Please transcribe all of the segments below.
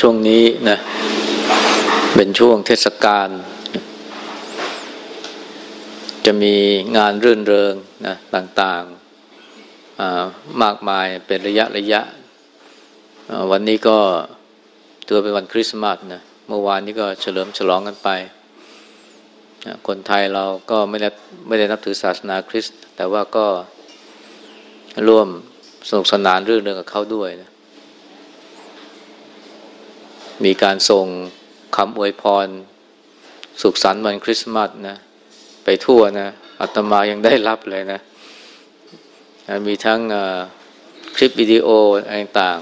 ช่วงนี้นะเป็นช่วงเทศกาลจะมีงานรื่นเริงนะต่างๆมากมายเป็นระยะระยะ วันนี้ก็ถือเป็นวันคริสต์มาสนะเมื่อวานนี้ก็เฉลิมฉลองกันไป คนไทยเราก็ไม่ได้ไม่ได้นับถือศาสนาคริสต์แต่ว่าก็ร่วมสนุกสนานรื่นเริงกับเขาด้วยนะ มีการส่งคำอวยพร สุขสันต์วันคริสต์มาสนะ ไปทั่วนะอาตมายังได้รับเลยนะ มีทั้งคลิปวิดีโอต่าง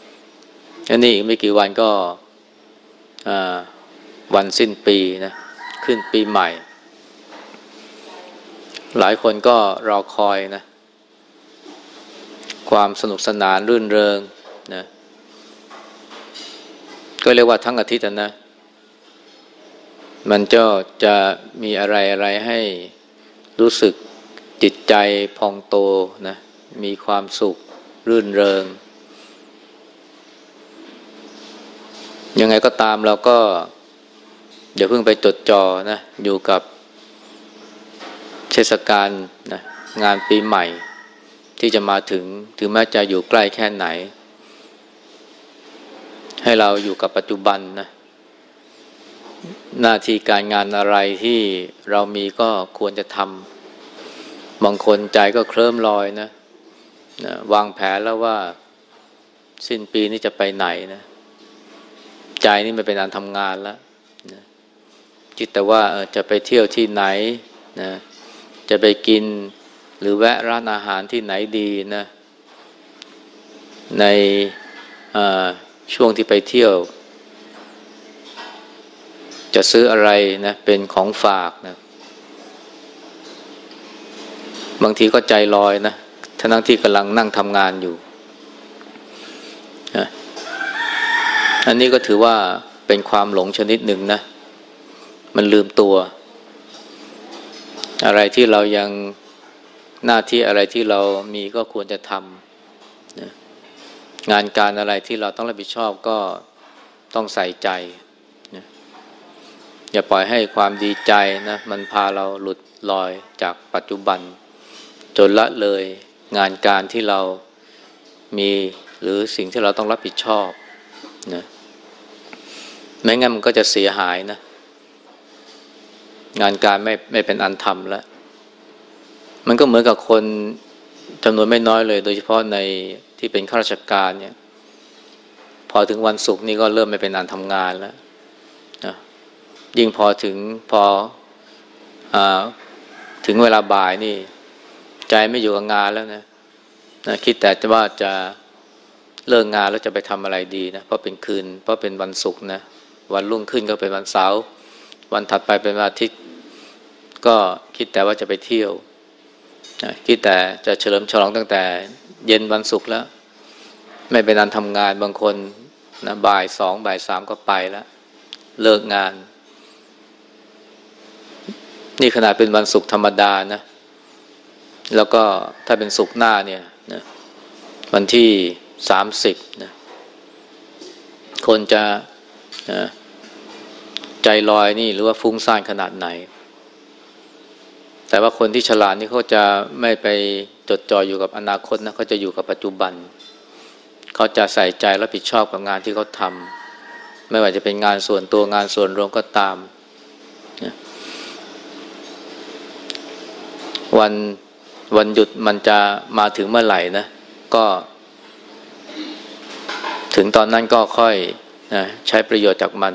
ๆอันนี้อีกไม่กี่วันก็วันสิ้นปีนะ ขึ้นปีใหม่ หลายคนก็รอคอยนะ ความสนุกสนานรื่นเริงนะ ก็เรียกว่าทั้งอาทิตย์นะ มันจะจะมีอะไรอะไรให้รู้สึกจิตใจพองโตนะ มีความสุข รื่นเริง ยังไงก็ตามเราก็อย่าเพิ่งไปจดจ่อนะ อยู่กับเทศกาลนะงานปีใหม่ที่จะมาถึงถึงแม้จะอยู่ใกล้แค่ไหน ให้เราอยู่กับปัจจุบันนะ หน้าที่การงานอะไรที่เรามีก็ควรจะทำบางคนใจก็เคลิ้มลอยนะนะวางแผนแล้วว่าสิ้นปีนี้จะไปไหนนะ ใจนี่ไม่เป็นอันทำงานแล้วนะคิดแต่ว่าจะไปเที่ยวที่ไหนนะจะไปกินหรือแวะร้านอาหารที่ไหนดีนะ ใน ช่วงที่ไปเที่ยว จะซื้ออะไรนะเป็นของฝากนะบางทีก็ใจลอยนะทั้งที่กำลังนั่งทำงานอยู่อันนี้ก็ถือว่าเป็นความหลงชนิดหนึ่งนะ มันลืมตัว อะไรที่เรายังหน้าที่อะไรที่เรามีก็ควรจะทำ งานการอะไรที่เราต้องรับผิดชอบก็ต้องใส่ใจนะอย่าปล่อยให้ความดีใจนะมันพาเราหลุดลอยจากปัจจุบัน จนละเลยงานการที่เรามีหรือสิ่งที่เราต้องรับผิดชอบนะไม่งั้นมันก็จะเสียหายนะ งานการไม่ไม่เป็นอันทำแล้วมันก็เหมือนกับคนจำนวนไม่น้อยเลย โดยเฉพาะใน ที่เป็นข้าราชการเนี่ย พอถึงวันศุกร์นี่ก็เริ่มไม่เป็นอันทำงานแล้วนะยิ่งพอถึงพออถึงเวลาบ่ายนี่ ใจไม่อยู่กับงานแล้วนะนะคิดแต่ว่าจะเลิกงานแล้วจะไปทำอะไรดีนะเพราะเป็นคืน เพราะเป็นวันศุกร์นะวันรุ่งขึ้นก็เป็นวันเสาร์วันถัดไปเป็นวันอาทิตย์ ก็คิดแต่ว่าจะไปเที่ยวนะคิดแต่จะเฉลิมฉลองตั้งแต่ เย็นวันศุกร์แล้ว ไม่เป็นอันทำงานบางคนนะบ่ายสองบ่ายสามก็ไปแล้ว เลิกงาน นี่ขนาดเป็นวันศุกร์ธรรมดานะ แล้วก็ถ้าเป็นศุกร์หน้าเนี่ยนะวันที่สามสิบนะคนจะนะใจลอยนี่หรือว่าฟุ้งซ่านขนาดไหน แต่ว่าคนที่ฉลาดนี่เขาจะไม่ไปจดจ่ออยู่กับอนาคตนะเขาจะอยู่กับปัจจุบัน เขาจะใส่ใจและผิดชอบกับงานที่เขาทำไม่ว่าจะเป็นงานส่วนตัวงานส่วนรวมก็ตามวันวันหยุดมันจะมาถึงเมื่อไหร่นะก็ ถึงตอนนั้นก็ค่อยนะใช้ประโยชน์จากมัน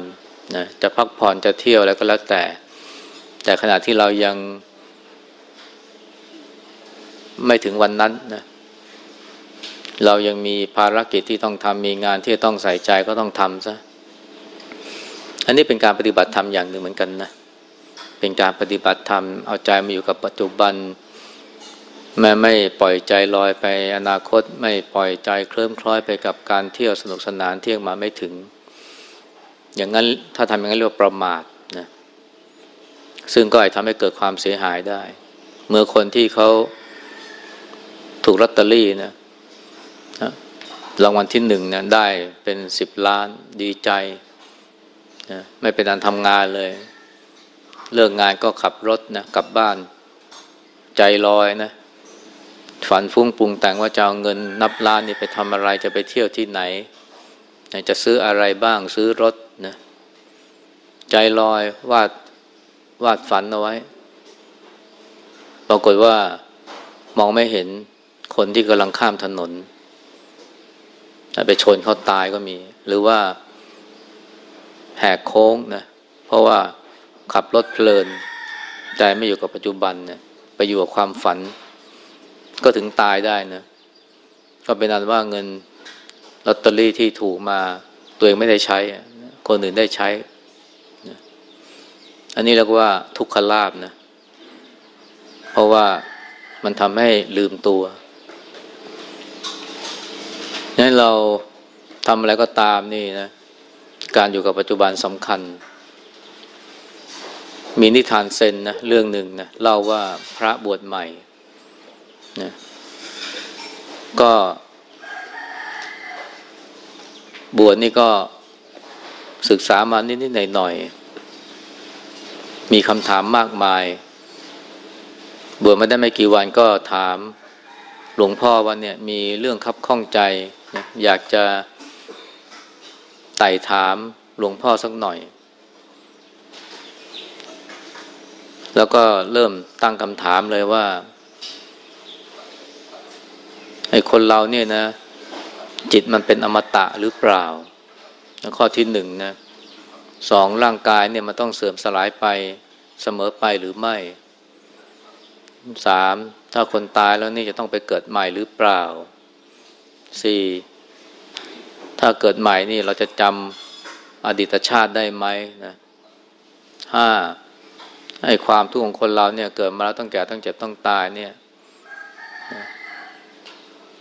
นะจะพักผ่อนจะเที่ยวอะไรก็แล้วแต่ แต่ขณะที่เรายัง ไม่ถึงวันนั้นนะเรายังมีภารกิจที่ต้องทำมีงานที่ต้องใส่ใจก็ต้องทำซะอันนี้เป็นการปฏิบัติธรรมอย่างหนึ่งเหมือนกันนะเป็นการปฏิบัติธรรมเอาใจมาอยู่กับปัจจุบันแม้ไม่ปล่อยใจลอยไปอนาคตไม่ปล่อยใจเคลิ้มคล้อยไปกับการเที่ยวสนุกสนานเที่ยงมาไม่ถึง อย่างนั้นถ้าทำอย่างนั้นเรียกว่าประมาทนะซึ่งก็อาจทำให้เกิดความเสียหายได้ เมื่อคนที่เขา ถูกลอตเตอรี่นะรางวัลที่หนึ่งเนี่ยได้เป็นสิบล้านดีใจนะไม่เป็นการทำงานเลย เลิกงานก็ขับรถนะกลับบ้าน ใจลอยนะ ฝันฟุ้งปรุงแต่งว่าจะเอาเงินนับล้านนี่ไปทำอะไรจะไปเที่ยวที่ไหน จะซื้ออะไรบ้างซื้อรถนะใจลอยวาดวาดฝันเอาไว้ ปรากฏว่ามองไม่เห็น คนที่กำลังข้ามถนนไปชนเขาตายก็มี หรือว่าแหกโค้งนะเพราะว่าขับรถเพลินใจไม่อยู่กับปัจจุบันเนี่ยไปอยู่กับความฝัน ก็ถึงตายได้นะก็เป็นอันว่าเงินลอตเตอรี่ที่ถูกมาตัวเองไม่ได้ใช้ คนอื่นได้ใช้ อันนี้เรียกว่าทุกขลาบนะ เพราะว่ามันทำให้ลืมตัว นั้นเราทำอะไรก็ตามนี่นะ การอยู่กับปัจจุบันสำคัญ มีนิทานเซนนะเรื่องหนึ่งนะเล่าว่าพระบวชใหม่นะก็บวชนี่ก็ศึกษามานิดๆหน่อยๆ มีคำถามมากมาย บวชมาได้ไม่กี่วันก็ถามหลวงพ่อว่าเนี่ยมีเรื่องคับข้องใจ นะอยากจะไต่ถามหลวงพ่อสักหน่อย แล้วก็เริ่มตั้งคำถามเลยว่าไอ้คนเราเนี่ยนะ จิตมันเป็นอมตะหรือเปล่า ข้อที่หนึ่งนะสองร่างกายเนี่ยมันต้องเสื่อมสลายไปเสมอไปหรือไม่สามถ้าคนตายแล้วนี่จะต้องไปเกิดใหม่หรือเปล่า สี่ถ้าเกิดใหม่นี่เราจะจำอดีตชาติได้ไหมนะห้าไอ้ความทุกข์ของคนเราเนี่ยเกิดมาแล้วต้องแก่ต้องเจ็บต้องตายเนี่ย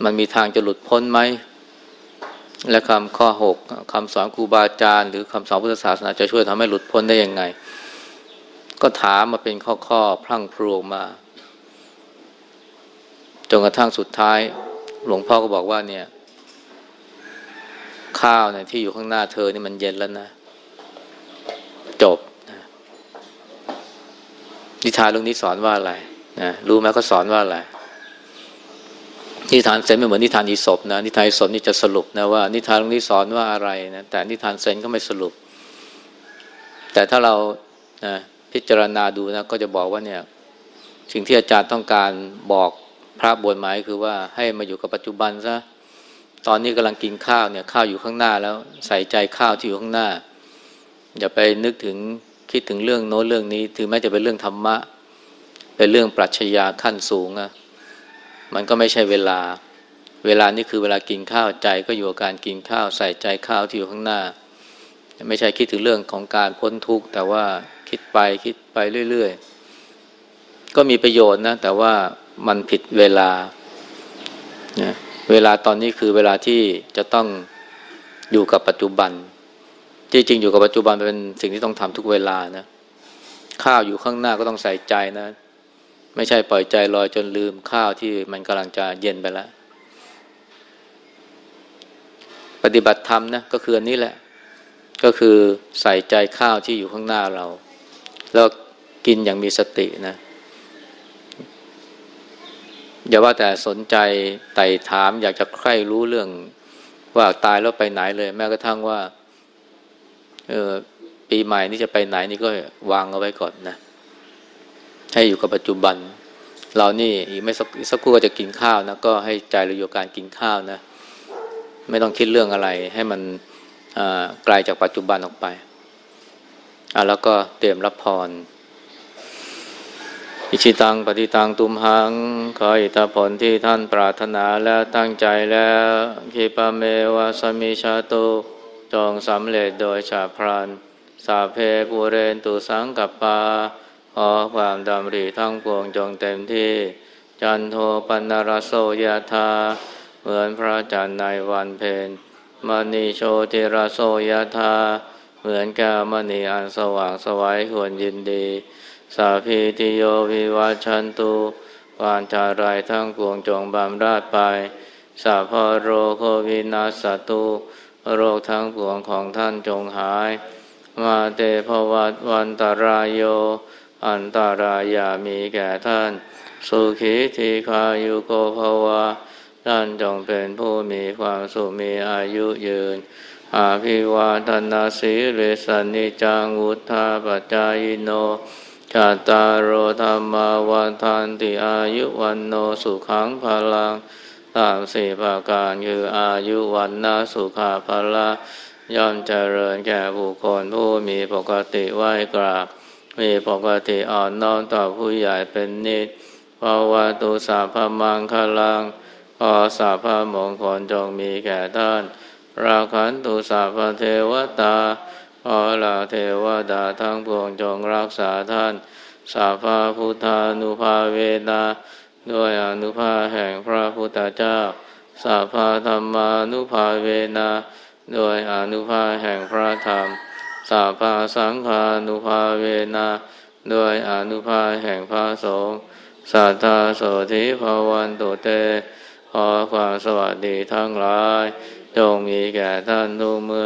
มันมีทางจะหลุดพ้นไหม และคำข้อหกคำสอนครูบาอาจารย์หรือคำสอนพุทธศาสนาจะช่วยทำให้หลุดพ้นได้ยังไง ก็ถามมาเป็นข้อข้อพลั่งพรูมา จนกระทั่งสุดท้าย หลวงพ่อก็บอกว่าเนี่ย ข้าวเนี่ยที่อยู่ข้างหน้าเธอนี่มันเย็นแล้วนะ จบนะนิทานเรื่องนี้สอนว่าอะไรนะรู้ไหมเขาสอนว่าอะไรนิทานเซนไม่เหมือนนิทานอีศบนะนิทานอีศบนี่จะสรุปนะว่านิทานเรื่องนี้สอนว่าอะไรนะแต่นิทานเซนก็ไม่สรุป แต่ถ้าเรานะพิจารณาดูนะก็จะบอกว่าเนี่ย สิ่งที่อาจารย์ต้องการบอก พระบวชหมายคือว่าให้มาอยู่กับปัจจุบันซะตอนนี้กำลังกินข้าวเนี่ยข้าวอยู่ข้างหน้าแล้วใส่ใจข้าวที่อยู่ข้างหน้า อย่าไปนึกถึงคิดถึงเรื่องโน้นเรื่องนี้ ถึงแม้จะเป็นเรื่องธรรมะ เป็นเรื่องปรัชญาขั้นสูงอะมันก็ไม่ใช่เวลา เวลานี่คือเวลากินข้าวใจก็อยู่กับการกินข้าวใส่ใจข้าวที่อยู่ข้างหน้า ไม่ใช่คิดถึงเรื่องของการพ้นทุกข์แต่ว่าคิดไปคิดไปเรื่อย ๆ ก็มีประโยชน์นะแต่ว่า มันผิดเวลานะเวลาตอนนี้คือเวลาที่จะต้องอยู่กับปัจจุบันจริงๆอยู่กับปัจจุบันเป็นสิ่งที่ต้องทำทุกเวลานะ ข้าวอยู่ข้างหน้าก็ต้องใส่ใจนะ ไม่ใช่ปล่อยใจลอยจนลืมข้าวที่มันกำลังจะเย็นไปแล้ว ปฏิบัติธรรมนะก็คืออันนี้แหละ ก็คือใส่ใจข้าวที่อยู่ข้างหน้าเรา แล้วกินอย่างมีสตินะ อย่าว่าแต่สนใจไต่ถาม อยากจะใคร่รู้เรื่องว่าตายแล้วไปไหนเลย แม้กระทั่งว่าเออปีใหม่นี่จะไปไหนนี่ก็วางเอาไว้ก่อนนะ ให้อยู่กับปัจจุบัน เรานี่อีกไม่สักสักครู่ก็จะกินข้าวนะก็ให้ใจเราอยู่การกินข้าวนะ ไม่ต้องคิดเรื่องอะไร ให้มันไกลาจากปัจจุบันออกไปอะแล้วก็เตรียมรับพร อิชิตังปฏิตังตุมหัง ขออิทธผลที่ท่านปรารถนาแล้วตั้งใจแล้วคิปเมวะสมิชาตุจงสำเร็จโดยชาพรานสาเพปูเรนตุสังกัปปาขอความดำริทั้งปวงจงเต็มที่ จันโทปันรโสยธาเหมือนพระจันทร์ในวันเพ็ญมณีโชติรโสยธาเหมือนแก้วมณีอันสว่างสวัยควรยินดี สาพีติโยวิวัชันตุวานจารายทั้งปวงจงบำราดไปสัพโรโควินาสตุโรคทั้งปวงของท่านจงหาย มาเตภวัตวันตรายโย อันตารายามีแก่ท่าน สุขีทีคายุโกภวะท่านจงเป็นผู้มีความสุขมีอายุยืน อาภิวาทนาสีเรสนิจังวุธาปจายโน จาตารโรธรรมาวันทันติอายุวันโนสุขังพลังตามสี่ประการคืออายุวันนาสุขาภละย่อมเจริญแก่บุคคลผู้มีปกติไหวกราบ มีปกติอ่อนน้อมต่อผู้ใหญ่เป็นนิดภาวะตุสาพมังคลังขอสาพมงคลจงมีแก่ท่าน ราคันตุสาพเทวตา ขอลาเทวดาทั้งปวงจงรักษาท่านสาพาพุทธานุภาเวนาด้วยอนุภาแห่งพระพุทธเจ้าสาพาธรรมานุภาเวนาด้วยอนุภาแห่งพระธรรมสาพาสังฆานุภาเวนาด้วยอนุภาแห่งพระสงฆ์สัทธาโสธิภาวันตุเต ขอความสวัสดีทั้งหลาย จงมีแก่ท่านทุกเมื่อ